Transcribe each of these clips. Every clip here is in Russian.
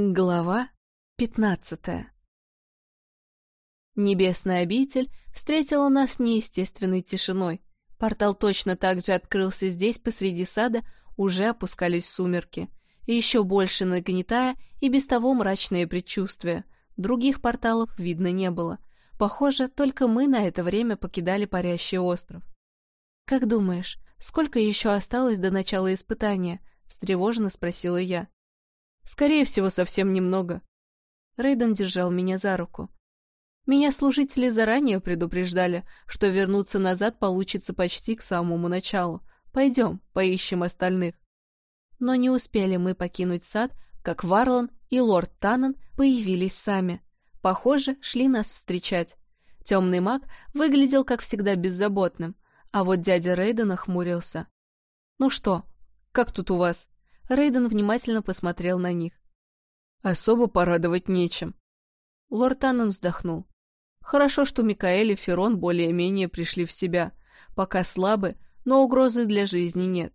Глава пятнадцатая Небесная обитель встретила нас неестественной тишиной. Портал точно так же открылся здесь, посреди сада, уже опускались сумерки. Еще больше нагнетая и без того мрачные предчувствия. Других порталов видно не было. Похоже, только мы на это время покидали парящий остров. «Как думаешь, сколько еще осталось до начала испытания?» — встревоженно спросила я. «Скорее всего, совсем немного». Рейден держал меня за руку. Меня служители заранее предупреждали, что вернуться назад получится почти к самому началу. Пойдем, поищем остальных. Но не успели мы покинуть сад, как Варлан и лорд Таннен появились сами. Похоже, шли нас встречать. Темный маг выглядел, как всегда, беззаботным, а вот дядя Рейден охмурился. «Ну что, как тут у вас?» Рейден внимательно посмотрел на них. «Особо порадовать нечем». Лорд Таннен вздохнул. Хорошо, что Микаэль и Ферон более-менее пришли в себя. Пока слабы, но угрозы для жизни нет.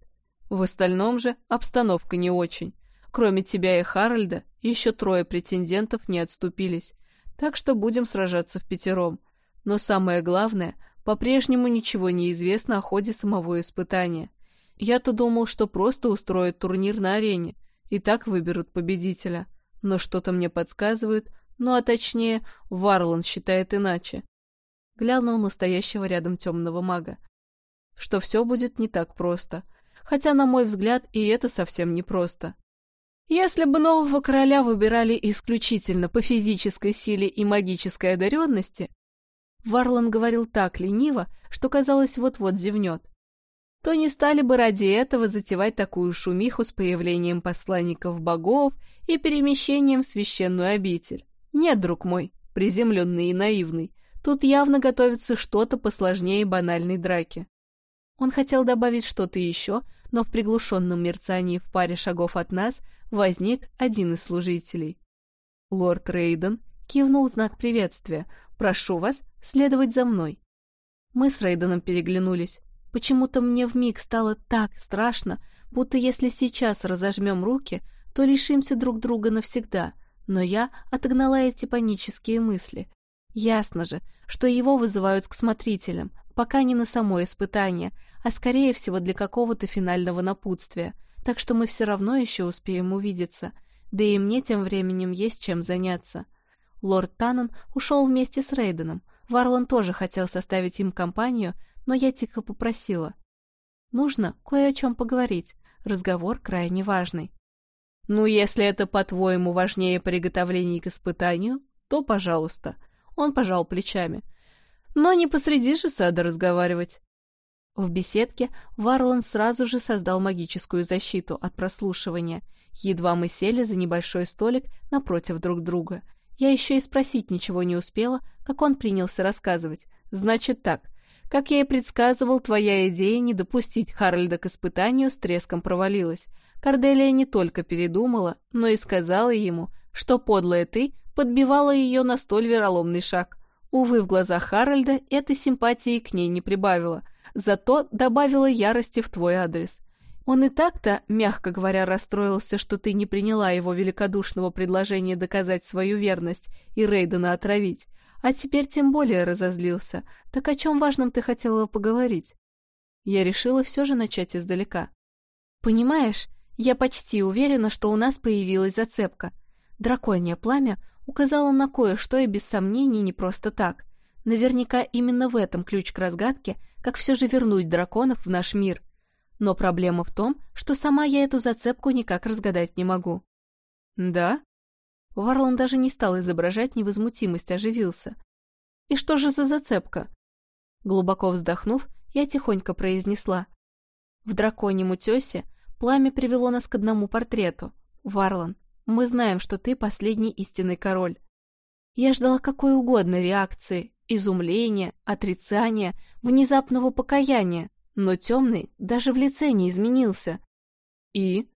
В остальном же обстановка не очень. Кроме тебя и Харальда, еще трое претендентов не отступились. Так что будем сражаться в пятером. Но самое главное, по-прежнему ничего не известно о ходе самого испытания. Я-то думал, что просто устроят турнир на арене, и так выберут победителя. Но что-то мне подсказывает, ну а точнее, Варлан считает иначе. Глянул настоящего рядом темного мага. Что все будет не так просто. Хотя, на мой взгляд, и это совсем не просто. Если бы нового короля выбирали исключительно по физической силе и магической одаренности, Варлан говорил так лениво, что казалось вот-вот зевнет, то не стали бы ради этого затевать такую шумиху с появлением посланников богов и перемещением в священную обитель. Нет, друг мой, приземленный и наивный, тут явно готовится что-то посложнее банальной драки. Он хотел добавить что-то еще, но в приглушенном мерцании в паре шагов от нас возник один из служителей. Лорд Рейден кивнул знак приветствия. «Прошу вас следовать за мной». Мы с Рейденом переглянулись. Почему-то мне вмиг стало так страшно, будто если сейчас разожмем руки, то лишимся друг друга навсегда — но я отогнала эти панические мысли. Ясно же, что его вызывают к смотрителям, пока не на само испытание, а скорее всего для какого-то финального напутствия, так что мы все равно еще успеем увидеться, да и мне тем временем есть чем заняться. Лорд Таннен ушел вместе с Рейденом, Варлан тоже хотел составить им компанию, но я тихо попросила. Нужно кое о чем поговорить, разговор крайне важный. Ну, если это, по-твоему, важнее приготовлений к испытанию, то пожалуйста. Он пожал плечами. Но не посреди же сада разговаривать. В беседке Варлан сразу же создал магическую защиту от прослушивания. Едва мы сели за небольшой столик напротив друг друга. Я еще и спросить ничего не успела, как он принялся рассказывать. Значит так, как я и предсказывал, твоя идея не допустить Харальда к испытанию с треском провалилась. Корделия не только передумала, но и сказала ему, что подлая ты подбивала ее на столь вероломный шаг. Увы, в глазах Харальда этой симпатии к ней не прибавила, зато добавила ярости в твой адрес. Он и так-то, мягко говоря, расстроился, что ты не приняла его великодушного предложения доказать свою верность и Рейдена отравить, а теперь тем более разозлился. Так о чем важном ты хотела поговорить? Я решила все же начать издалека. Понимаешь, я почти уверена, что у нас появилась зацепка. Драконье пламя указало на кое-что и без сомнений не просто так. Наверняка именно в этом ключ к разгадке, как все же вернуть драконов в наш мир. Но проблема в том, что сама я эту зацепку никак разгадать не могу. «Да?» Варлан даже не стал изображать невозмутимость, оживился. «И что же за зацепка?» Глубоко вздохнув, я тихонько произнесла. В драконьем утесе Пламя привело нас к одному портрету. Варлан, мы знаем, что ты последний истинный король. Я ждала какой угодно реакции, изумления, отрицания, внезапного покаяния, но темный даже в лице не изменился. И?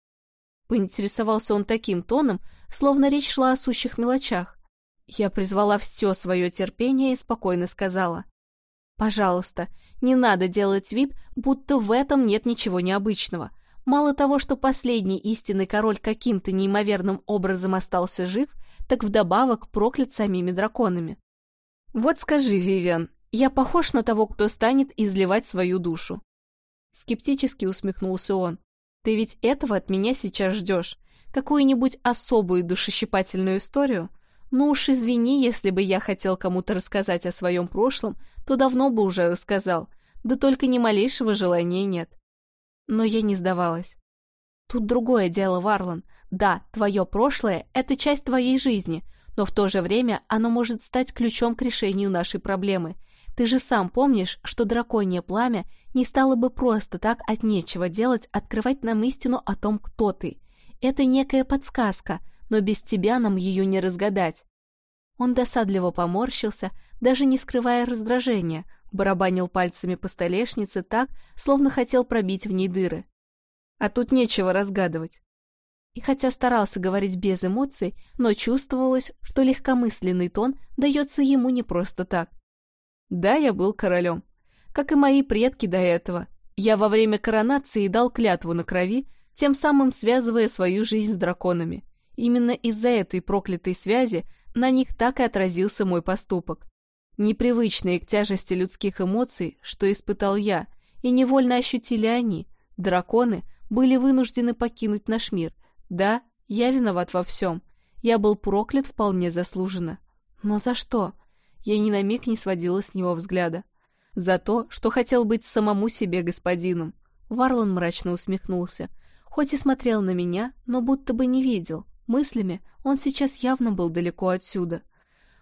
Поинтересовался он таким тоном, словно речь шла о сущих мелочах. Я призвала все свое терпение и спокойно сказала. «Пожалуйста, не надо делать вид, будто в этом нет ничего необычного. Мало того, что последний истинный король каким-то неимоверным образом остался жив, так вдобавок проклят самими драконами. Вот скажи, Вивиан, я похож на того, кто станет изливать свою душу? Скептически усмехнулся он. Ты ведь этого от меня сейчас ждешь. Какую-нибудь особую душещипательную историю? Ну уж извини, если бы я хотел кому-то рассказать о своем прошлом, то давно бы уже рассказал. Да только ни малейшего желания нет. Но я не сдавалась. Тут другое дело, Варлан. Да, твое прошлое — это часть твоей жизни, но в то же время оно может стать ключом к решению нашей проблемы. Ты же сам помнишь, что драконье пламя не стало бы просто так от нечего делать открывать нам истину о том, кто ты. Это некая подсказка, но без тебя нам ее не разгадать. Он досадливо поморщился, даже не скрывая раздражения, барабанил пальцами по столешнице так, словно хотел пробить в ней дыры. А тут нечего разгадывать. И хотя старался говорить без эмоций, но чувствовалось, что легкомысленный тон дается ему не просто так. Да, я был королем. Как и мои предки до этого. Я во время коронации дал клятву на крови, тем самым связывая свою жизнь с драконами. Именно из-за этой проклятой связи на них так и отразился мой поступок. Непривычные к тяжести людских эмоций, что испытал я, и невольно ощутили они, драконы, были вынуждены покинуть наш мир. Да, я виноват во всем. Я был проклят вполне заслуженно. Но за что? Я ни на миг не сводила с него взгляда. За то, что хотел быть самому себе господином. Варлан мрачно усмехнулся. Хоть и смотрел на меня, но будто бы не видел. Мыслями он сейчас явно был далеко отсюда.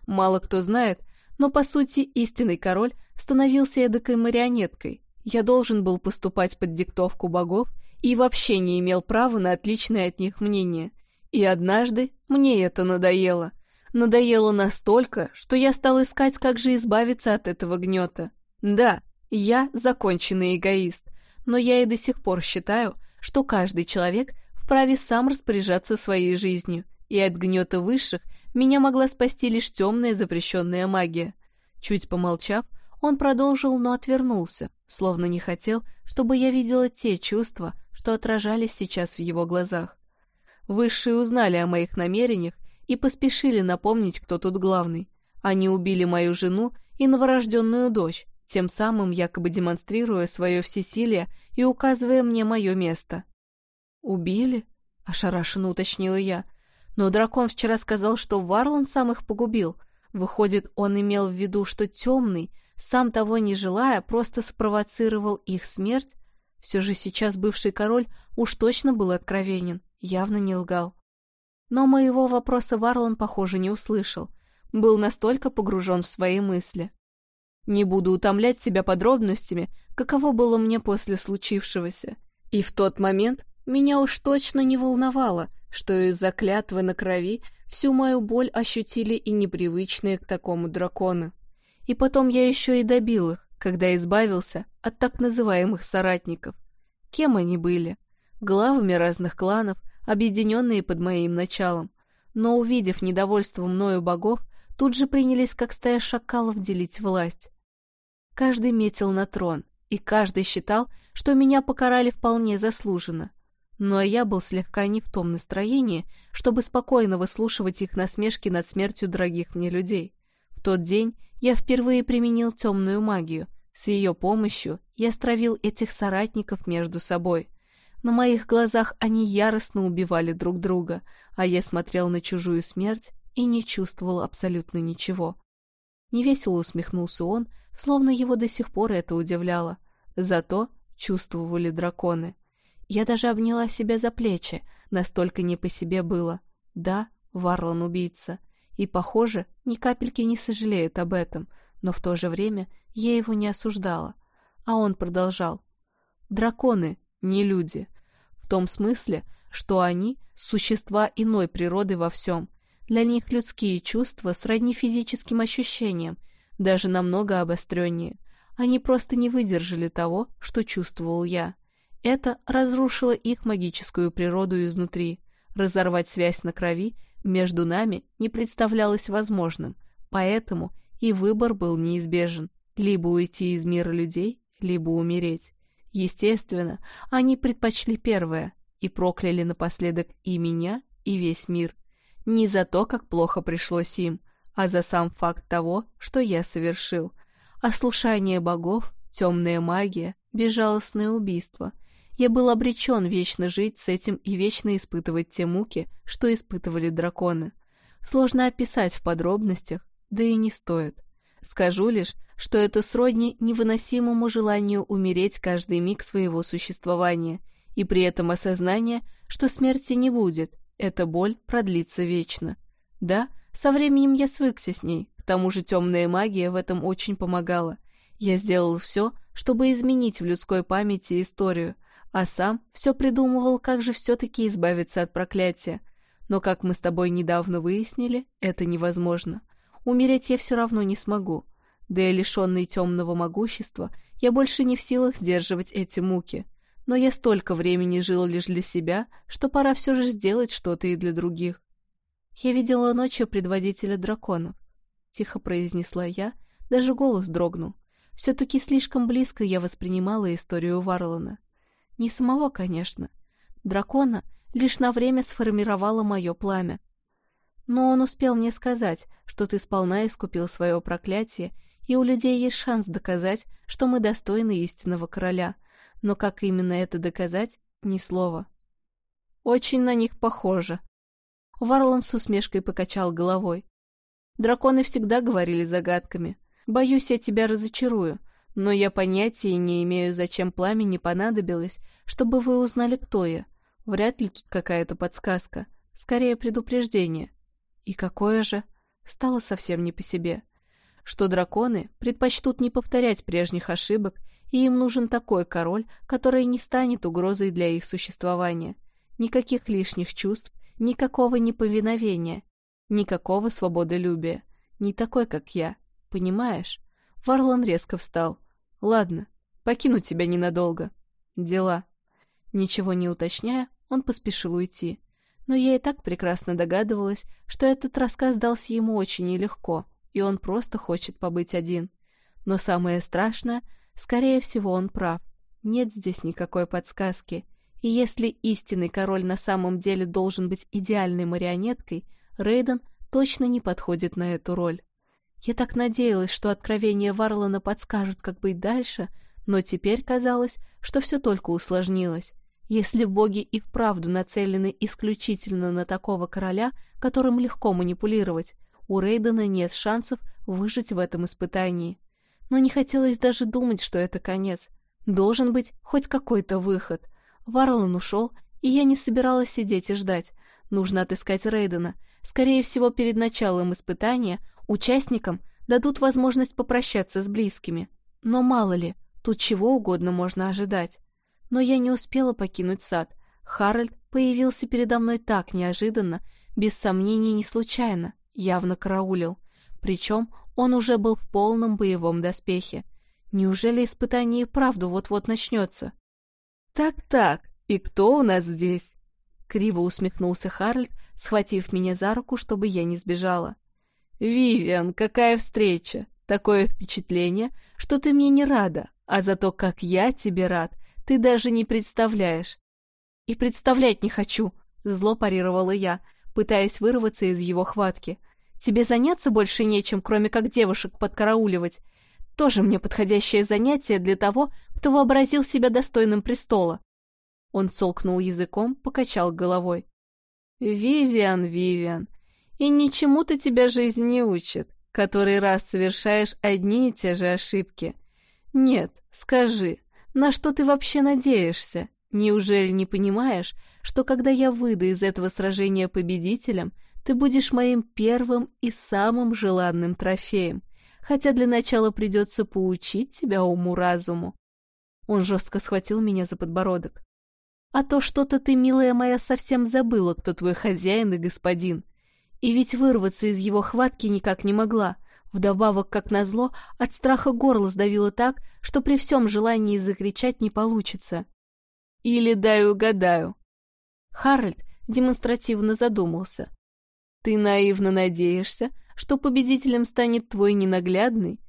Мало кто знает, но по сути истинный король становился эдакой марионеткой. Я должен был поступать под диктовку богов и вообще не имел права на отличное от них мнение. И однажды мне это надоело — надоело настолько, что я стал искать, как же избавиться от этого гнета. Да, я законченный эгоист, но я и до сих пор считаю, что каждый человек вправе сам распоряжаться своей жизнью, и от гнета высших меня могла спасти лишь темная запрещенная магия. Чуть помолчав, он продолжил, но отвернулся, словно не хотел, чтобы я видела те чувства, что отражались сейчас в его глазах. Высшие узнали о моих намерениях и поспешили напомнить, кто тут главный. Они убили мою жену и новорожденную дочь, тем самым якобы демонстрируя свое всесилие и указывая мне мое место. «Убили?» — ошарашенно уточнила я. «Но дракон вчера сказал, что Варлан сам их погубил. Выходит, он имел в виду, что темный, сам того не желая, просто спровоцировал их смерть? Все же сейчас бывший король уж точно был откровенен, явно не лгал. Но моего вопроса Варлан, похоже, не услышал. Был настолько погружен в свои мысли. Не буду утомлять себя подробностями, каково было мне после случившегося. И в тот момент меня уж точно не волновало, что из-за клятвы на крови всю мою боль ощутили и непривычные к такому драконы. И потом я еще и добил их, когда избавился от так называемых соратников. Кем они были? Главами разных кланов — объединенные под моим началом, но, увидев недовольство мною богов, тут же принялись, как стая шакалов, делить власть. Каждый метил на трон, и каждый считал, что меня покарали вполне заслуженно. Но я был слегка не в том настроении, чтобы спокойно выслушивать их насмешки над смертью дорогих мне людей. В тот день я впервые применил темную магию. С ее помощью я стравил этих соратников между собой. На моих глазах они яростно убивали друг друга, а я смотрел на чужую смерть и не чувствовал абсолютно ничего. Невесело усмехнулся он, словно его до сих пор это удивляло. Зато чувствовали драконы. Я даже обняла себя за плечи, настолько не по себе было. Да, Варлан убийца. И, похоже, ни капельки не сожалеет об этом, но в то же время я его не осуждала. А он продолжал. Драконы, не люди. В том смысле, что они – существа иной природы во всем. Для них людские чувства сродни физическим ощущениям, даже намного обостреннее. Они просто не выдержали того, что чувствовал я. Это разрушило их магическую природу изнутри. Разорвать связь на крови между нами не представлялось возможным, поэтому и выбор был неизбежен – либо уйти из мира людей, либо умереть. Естественно, они предпочли первое и прокляли напоследок и меня, и весь мир. Не за то, как плохо пришлось им, а за сам факт того, что я совершил. Ослушание богов, темная магия, безжалостное убийство. Я был обречен вечно жить с этим и вечно испытывать те муки, что испытывали драконы. Сложно описать в подробностях, да и не стоит. Скажу лишь, что это сродни невыносимому желанию умереть каждый миг своего существования, и при этом осознание, что смерти не будет, эта боль продлится вечно. Да, со временем я свыкся с ней, к тому же темная магия в этом очень помогала. Я сделал все, чтобы изменить в людской памяти историю, а сам все придумывал, как же все-таки избавиться от проклятия. Но, как мы с тобой недавно выяснили, это невозможно. Умереть я все равно не смогу. Да и лишенный темного могущества, я больше не в силах сдерживать эти муки. Но я столько времени жил лишь для себя, что пора все же сделать что-то и для других. Я видела ночью предводителя драконов. Тихо произнесла я, даже голос дрогнул. Все-таки слишком близко я воспринимала историю Варлана. Не самого, конечно. Дракона лишь на время сформировало мое пламя, но он успел мне сказать, что ты сполна искупил свое проклятие, и у людей есть шанс доказать, что мы достойны истинного короля. Но как именно это доказать, ни слова. Очень на них похоже. Варлан с усмешкой покачал головой. Драконы всегда говорили загадками. Боюсь, я тебя разочарую, но я понятия не имею, зачем пламени понадобилось, чтобы вы узнали, кто я. Вряд ли тут какая-то подсказка. Скорее, предупреждение. И какое же? Стало совсем не по себе. Что драконы предпочтут не повторять прежних ошибок, и им нужен такой король, который не станет угрозой для их существования. Никаких лишних чувств, никакого неповиновения, никакого свободолюбия. Не такой, как я. Понимаешь? Варлан резко встал. Ладно, покину тебя ненадолго. Дела. Ничего не уточняя, он поспешил уйти но я и так прекрасно догадывалась, что этот рассказ дался ему очень нелегко, и он просто хочет побыть один. Но самое страшное, скорее всего, он прав. Нет здесь никакой подсказки. И если истинный король на самом деле должен быть идеальной марионеткой, Рейден точно не подходит на эту роль. Я так надеялась, что откровения Варлана подскажут, как быть дальше, но теперь казалось, что все только усложнилось. Если боги и вправду нацелены исключительно на такого короля, которым легко манипулировать, у Рейдена нет шансов выжить в этом испытании. Но не хотелось даже думать, что это конец. Должен быть хоть какой-то выход. Варлан ушел, и я не собиралась сидеть и ждать. Нужно отыскать Рейдена. Скорее всего, перед началом испытания участникам дадут возможность попрощаться с близкими. Но мало ли, тут чего угодно можно ожидать. Но я не успела покинуть сад. Харальд появился передо мной так неожиданно, без сомнений не случайно, явно караулил. Причем он уже был в полном боевом доспехе. Неужели испытание и правду вот-вот начнется? «Так-так, и кто у нас здесь?» Криво усмехнулся Харальд, схватив меня за руку, чтобы я не сбежала. «Вивиан, какая встреча! Такое впечатление, что ты мне не рада, а зато как я тебе рад, ты даже не представляешь. И представлять не хочу, зло парировала я, пытаясь вырваться из его хватки. Тебе заняться больше нечем, кроме как девушек подкарауливать. Тоже мне подходящее занятие для того, кто вообразил себя достойным престола. Он цолкнул языком, покачал головой. «Вивиан, Вивиан, и ничему-то тебя жизнь не учит, который раз совершаешь одни и те же ошибки. Нет, скажи, на что ты вообще надеешься? Неужели не понимаешь, что когда я выйду из этого сражения победителем, ты будешь моим первым и самым желанным трофеем, хотя для начала придется поучить тебя уму-разуму?» Он жестко схватил меня за подбородок. «А то что-то ты, милая моя, совсем забыла, кто твой хозяин и господин. И ведь вырваться из его хватки никак не могла. Вдобавок, как назло, от страха горло сдавило так, что при всем желании закричать не получится. Или дай угадаю. Харальд демонстративно задумался. Ты наивно надеешься, что победителем станет твой ненаглядный?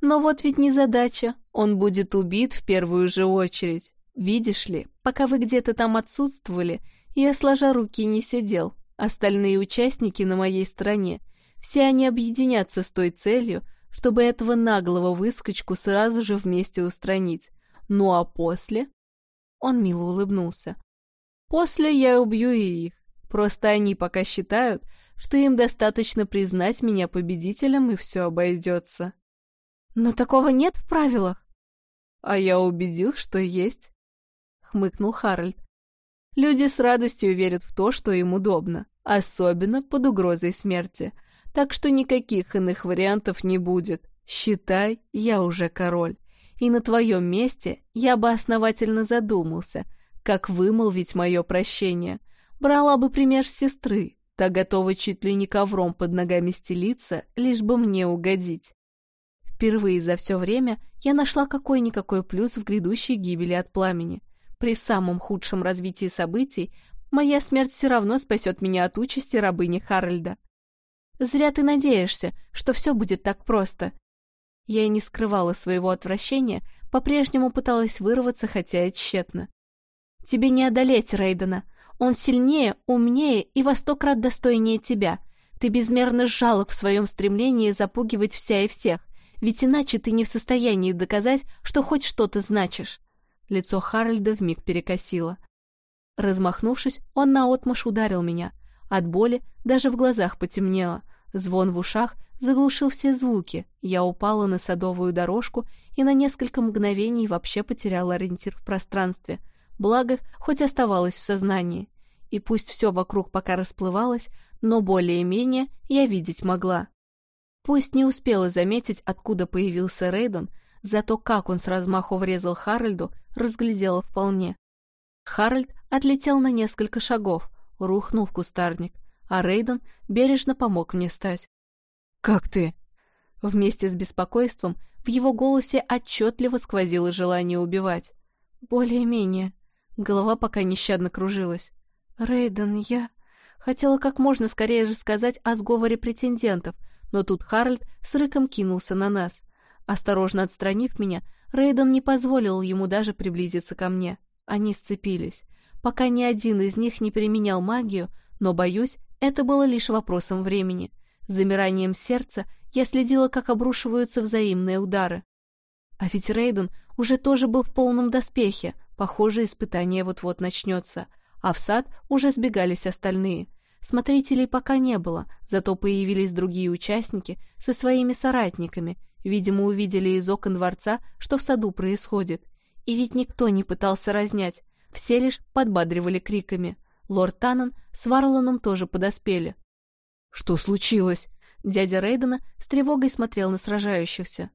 Но вот ведь не задача, он будет убит в первую же очередь. Видишь ли, пока вы где-то там отсутствовали, я сложа руки не сидел. Остальные участники на моей стороне, все они объединятся с той целью, чтобы этого наглого выскочку сразу же вместе устранить. Ну а после... Он мило улыбнулся. После я убью и их. Просто они пока считают, что им достаточно признать меня победителем, и все обойдется. Но такого нет в правилах. А я убедил, что есть. Хмыкнул Харальд. Люди с радостью верят в то, что им удобно, особенно под угрозой смерти. Так что никаких иных вариантов не будет. Считай, я уже король. И на твоем месте я бы основательно задумался, как вымолвить мое прощение. Брала бы пример сестры, та готова чуть ли не ковром под ногами стелиться, лишь бы мне угодить. Впервые за все время я нашла какой-никакой плюс в грядущей гибели от пламени. При самом худшем развитии событий моя смерть все равно спасет меня от участи рабыни Харальда. Зря ты надеешься, что все будет так просто. Я и не скрывала своего отвращения, по-прежнему пыталась вырваться, хотя и тщетно. Тебе не одолеть Рейдена. Он сильнее, умнее и во сто крат достойнее тебя. Ты безмерно жалок в своем стремлении запугивать вся и всех, ведь иначе ты не в состоянии доказать, что хоть что-то значишь. Лицо Харальда вмиг перекосило. Размахнувшись, он наотмашь ударил меня. От боли даже в глазах потемнело. Звон в ушах заглушил все звуки. Я упала на садовую дорожку и на несколько мгновений вообще потеряла ориентир в пространстве. Благо, хоть оставалась в сознании. И пусть все вокруг пока расплывалось, но более-менее я видеть могла. Пусть не успела заметить, откуда появился Рейден, зато как он с размаху врезал Харальду, разглядела вполне. Харальд отлетел на несколько шагов, рухнул в кустарник, а Рейден бережно помог мне встать. «Как ты?» Вместе с беспокойством в его голосе отчетливо сквозило желание убивать. «Более-менее». Голова пока нещадно кружилась. «Рейден, я...» Хотела как можно скорее же сказать о сговоре претендентов, но тут Харальд с рыком кинулся на нас. Осторожно отстранив меня, Рейден не позволил ему даже приблизиться ко мне. Они сцепились. Пока ни один из них не применял магию, но, боюсь, это было лишь вопросом времени. С замиранием сердца я следила, как обрушиваются взаимные удары. А ведь Рейден уже тоже был в полном доспехе, похоже, испытание вот-вот начнется, а в сад уже сбегались остальные. Смотрителей пока не было, зато появились другие участники со своими соратниками, видимо, увидели из окон дворца, что в саду происходит. И ведь никто не пытался разнять, все лишь подбадривали криками. Лорд Таннен с Варланом тоже подоспели. «Что случилось?» Дядя Рейдена с тревогой смотрел на сражающихся.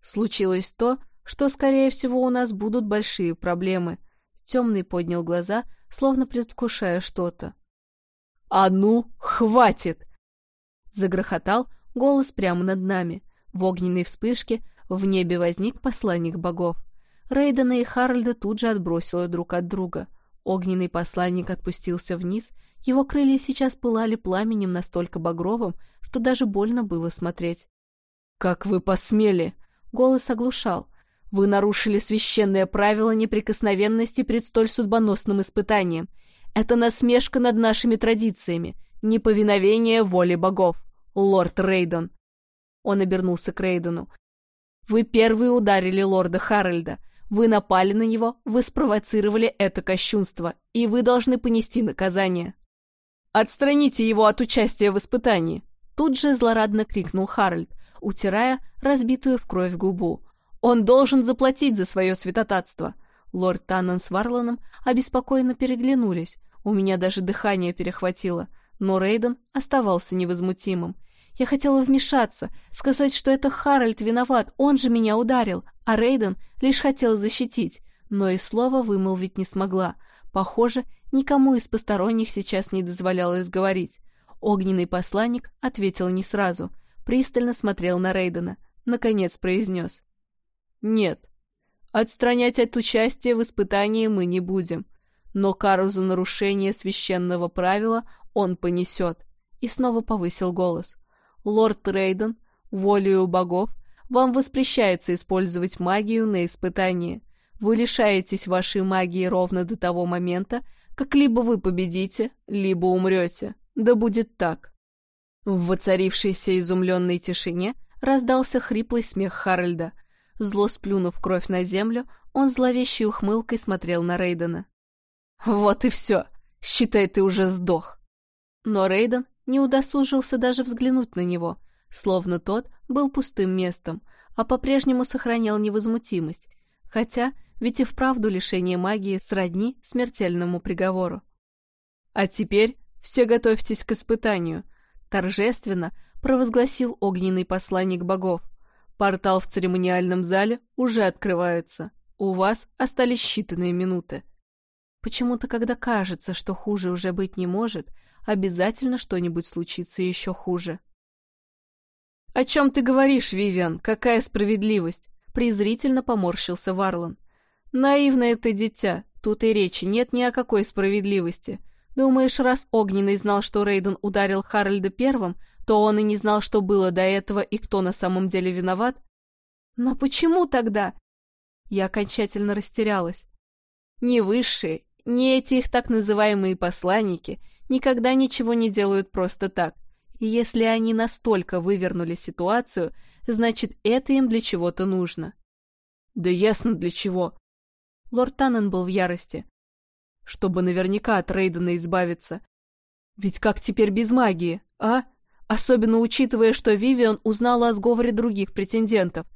«Случилось то, что, скорее всего, у нас будут большие проблемы». Темный поднял глаза, словно предвкушая что-то. «А ну, хватит!» Загрохотал голос прямо над нами. В огненной вспышке в небе возник посланник богов. Рейдена и Харальда тут же отбросило друг от друга. Огненный посланник отпустился вниз, его крылья сейчас пылали пламенем настолько багровым, что даже больно было смотреть. «Как вы посмели!» — голос оглушал. «Вы нарушили священное правило неприкосновенности пред столь судьбоносным испытанием. Это насмешка над нашими традициями, неповиновение воле богов. Лорд Рейден!» Он обернулся к Рейдену. «Вы первые ударили лорда Харальда. Вы напали на него, вы спровоцировали это кощунство, и вы должны понести наказание. «Отстраните его от участия в испытании!» Тут же злорадно крикнул Харальд, утирая разбитую в кровь губу. «Он должен заплатить за свое святотатство!» Лорд Таннен с Варланом обеспокоенно переглянулись. У меня даже дыхание перехватило. Но Рейден оставался невозмутимым. Я хотела вмешаться, сказать, что это Харальд виноват, он же меня ударил, а Рейден лишь хотел защитить, но и слова вымолвить не смогла. Похоже, никому из посторонних сейчас не дозволялось говорить. Огненный посланник ответил не сразу, пристально смотрел на Рейдена, наконец произнес. «Нет, отстранять от участия в испытании мы не будем, но кару за нарушение священного правила он понесет». И снова повысил голос. Лорд Рейден, волею богов, вам воспрещается использовать магию на испытании. Вы лишаетесь вашей магии ровно до того момента, как либо вы победите, либо умрете. Да будет так. В воцарившейся изумленной тишине раздался хриплый смех Харальда. Зло сплюнув кровь на землю, он зловещей ухмылкой смотрел на Рейдена. «Вот и все. Считай, ты уже сдох». Но Рейден не удосужился даже взглянуть на него, словно тот был пустым местом, а по-прежнему сохранял невозмутимость, хотя ведь и вправду лишение магии сродни смертельному приговору. «А теперь все готовьтесь к испытанию», — торжественно провозгласил огненный посланник богов. «Портал в церемониальном зале уже открывается. У вас остались считанные минуты». Почему-то, когда кажется, что хуже уже быть не может, обязательно что-нибудь случится еще хуже. «О чем ты говоришь, Вивиан? Какая справедливость?» Презрительно поморщился Варлан. «Наивное ты дитя. Тут и речи нет ни о какой справедливости. Думаешь, раз Огненный знал, что Рейден ударил Харальда первым, то он и не знал, что было до этого и кто на самом деле виноват? Но почему тогда? Я окончательно растерялась. Ни высшие, ни эти их так называемые посланники никогда ничего не делают просто так. И если они настолько вывернули ситуацию, значит, это им для чего-то нужно. Да ясно для чего. Лорд Таннен был в ярости. Чтобы наверняка от Рейдена избавиться. Ведь как теперь без магии, а? Особенно учитывая, что Вивиан узнала о сговоре других претендентов.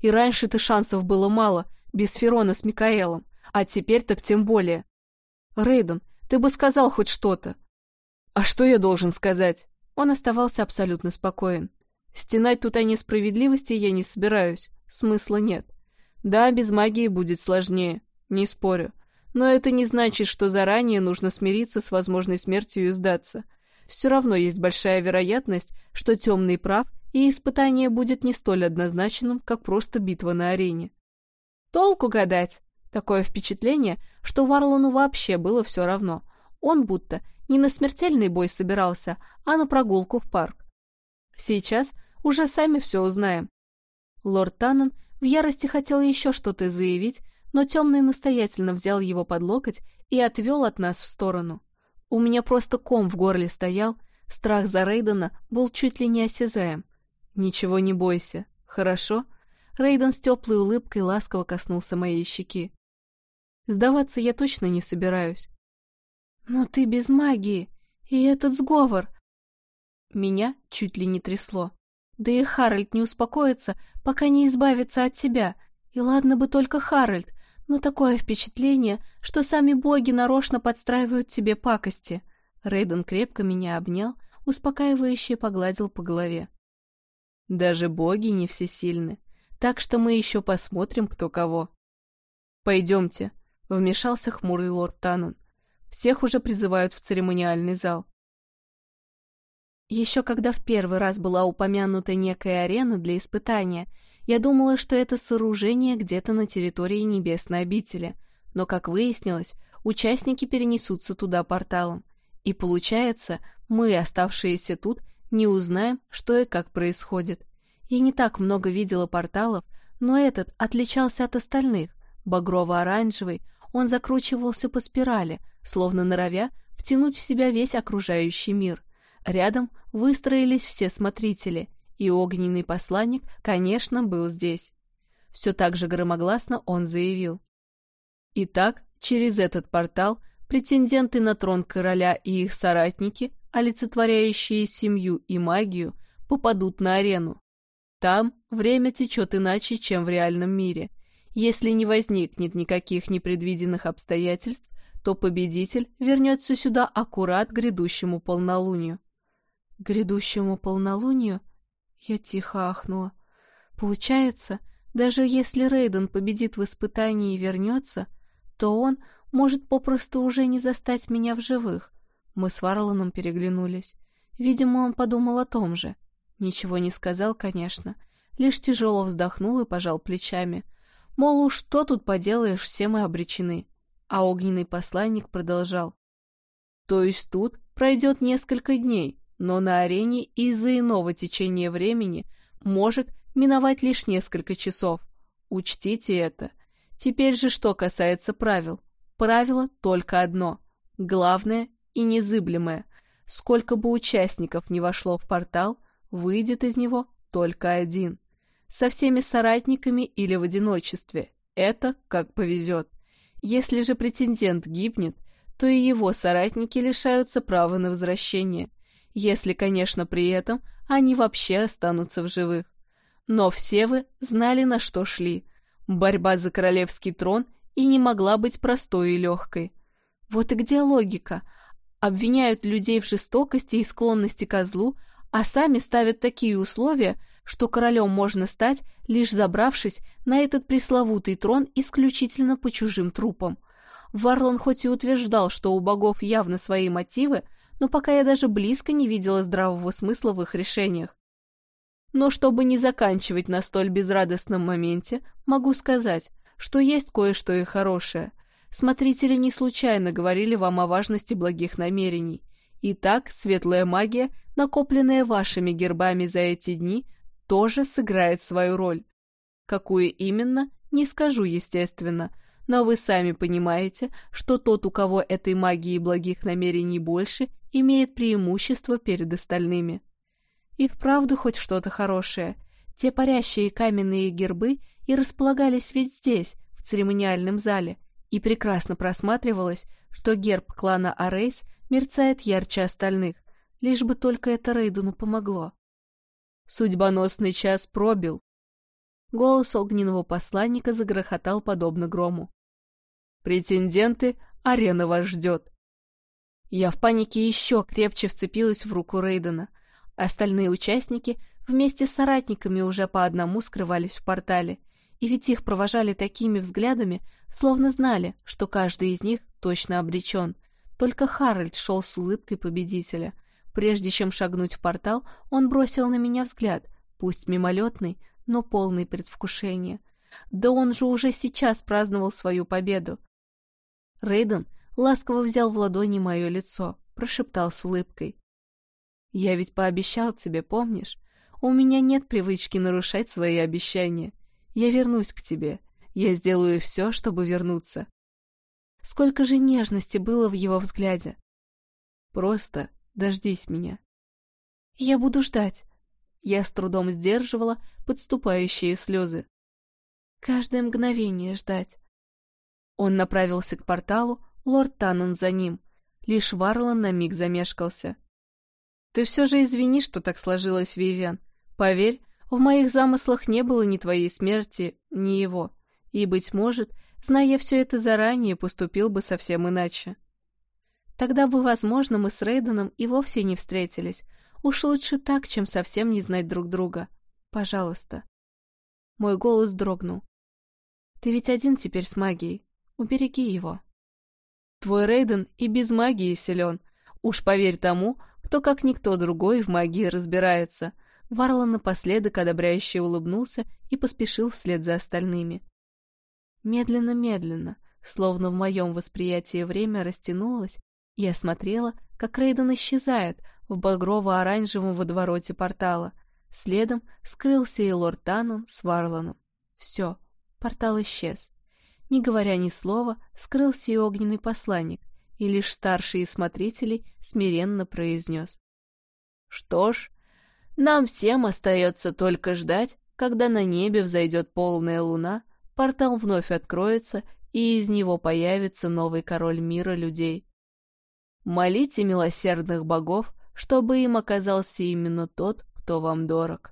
И раньше-то шансов было мало, без Ферона с Микаэлом. А теперь так тем более. Рейден, ты бы сказал хоть что-то. А что я должен сказать? Он оставался абсолютно спокоен. Стенать тут о несправедливости я не собираюсь, смысла нет. Да, без магии будет сложнее, не спорю. Но это не значит, что заранее нужно смириться с возможной смертью и сдаться. Все равно есть большая вероятность, что темный прав, и испытание будет не столь однозначным, как просто битва на арене. Толку гадать. Такое впечатление, что Варлону вообще было все равно. Он будто не на смертельный бой собирался, а на прогулку в парк. Сейчас уже сами все узнаем. Лорд Таннен в ярости хотел еще что-то заявить, но темный настоятельно взял его под локоть и отвел от нас в сторону. У меня просто ком в горле стоял, страх за Рейдена был чуть ли не осязаем. «Ничего не бойся, хорошо?» Рейден с теплой улыбкой ласково коснулся моей щеки. «Сдаваться я точно не собираюсь. «Но ты без магии, и этот сговор...» Меня чуть ли не трясло. Да и Харальд не успокоится, пока не избавится от тебя. И ладно бы только Харальд, но такое впечатление, что сами боги нарочно подстраивают тебе пакости. Рейден крепко меня обнял, успокаивающе погладил по голове. Даже боги не всесильны, так что мы еще посмотрим, кто кого. «Пойдемте», — вмешался хмурый лорд Танун. Всех уже призывают в церемониальный зал. Еще когда в первый раз была упомянута некая арена для испытания, я думала, что это сооружение где-то на территории Небесной обители, но, как выяснилось, участники перенесутся туда порталом. И получается, мы, оставшиеся тут, не узнаем, что и как происходит. Я не так много видела порталов, но этот отличался от остальных. Багрово-оранжевый, он закручивался по спирали, словно норовя втянуть в себя весь окружающий мир. Рядом выстроились все смотрители, и огненный посланник, конечно, был здесь. Все так же громогласно он заявил. Итак, через этот портал претенденты на трон короля и их соратники, олицетворяющие семью и магию, попадут на арену. Там время течет иначе, чем в реальном мире. Если не возникнет никаких непредвиденных обстоятельств, то победитель вернется сюда аккурат к грядущему полнолунию. Грядущему полнолунию? Я тихо ахнула. Получается, даже если Рейден победит в испытании и вернется, то он может попросту уже не застать меня в живых. Мы с Варланом переглянулись. Видимо, он подумал о том же. Ничего не сказал, конечно, лишь тяжело вздохнул и пожал плечами. Мол, уж что тут поделаешь, все мы обречены. А огненный посланник продолжал. То есть тут пройдет несколько дней, но на арене из-за иного течения времени может миновать лишь несколько часов. Учтите это. Теперь же что касается правил. Правило только одно. Главное и незыблемое. Сколько бы участников не вошло в портал, выйдет из него только один. Со всеми соратниками или в одиночестве. Это как повезет. Если же претендент гибнет, то и его соратники лишаются права на возвращение, если, конечно, при этом они вообще останутся в живых. Но все вы знали, на что шли. Борьба за королевский трон и не могла быть простой и легкой. Вот и где логика? Обвиняют людей в жестокости и склонности к злу, а сами ставят такие условия, что королем можно стать, лишь забравшись на этот пресловутый трон исключительно по чужим трупам. Варлан хоть и утверждал, что у богов явно свои мотивы, но пока я даже близко не видела здравого смысла в их решениях. Но чтобы не заканчивать на столь безрадостном моменте, могу сказать, что есть кое-что и хорошее. Смотрители не случайно говорили вам о важности благих намерений. Итак, светлая магия, накопленная вашими гербами за эти дни, тоже сыграет свою роль. Какую именно, не скажу, естественно, но вы сами понимаете, что тот, у кого этой магии благих намерений больше, имеет преимущество перед остальными. И вправду хоть что-то хорошее. Те парящие каменные гербы и располагались ведь здесь, в церемониальном зале, и прекрасно просматривалось, что герб клана Арейс мерцает ярче остальных, лишь бы только это Рейдуну помогло. Судьбоносный час пробил. Голос огненного посланника загрохотал подобно грому. «Претенденты, арена вас ждет!» Я в панике еще крепче вцепилась в руку Рейдена. Остальные участники вместе с соратниками уже по одному скрывались в портале, и ведь их провожали такими взглядами, словно знали, что каждый из них точно обречен. Только Харальд шел с улыбкой победителя, Прежде чем шагнуть в портал, он бросил на меня взгляд, пусть мимолетный, но полный предвкушения. Да он же уже сейчас праздновал свою победу. Рейден ласково взял в ладони мое лицо, прошептал с улыбкой. «Я ведь пообещал тебе, помнишь? У меня нет привычки нарушать свои обещания. Я вернусь к тебе. Я сделаю все, чтобы вернуться». Сколько же нежности было в его взгляде. Просто Дождись меня. Я буду ждать. Я с трудом сдерживала подступающие слезы. Каждое мгновение ждать. Он направился к порталу, лорд Таннен за ним. Лишь Варлан на миг замешкался. «Ты все же извини, что так сложилось, Вивиан. Поверь, в моих замыслах не было ни твоей смерти, ни его. И, быть может, зная все это заранее, поступил бы совсем иначе. Тогда бы, возможно, мы с Рейденом и вовсе не встретились. Уж лучше так, чем совсем не знать друг друга. Пожалуйста. Мой голос дрогнул. Ты ведь один теперь с магией. Убереги его. Твой Рейден и без магии силен. Уж поверь тому, кто как никто другой в магии разбирается. Варлан напоследок одобряюще улыбнулся и поспешил вслед за остальными. Медленно-медленно, словно в моем восприятии время растянулось я смотрела, как Рейден исчезает в багрово-оранжевом водовороте портала. Следом скрылся и лорд Таннон с Варланом. Все, портал исчез. Не говоря ни слова, скрылся и огненный посланник, и лишь старший из смотрителей смиренно произнес. «Что ж, нам всем остается только ждать, когда на небе взойдет полная луна, портал вновь откроется, и из него появится новый король мира людей. Молите милосердных богов, чтобы им оказался именно тот, кто вам дорог.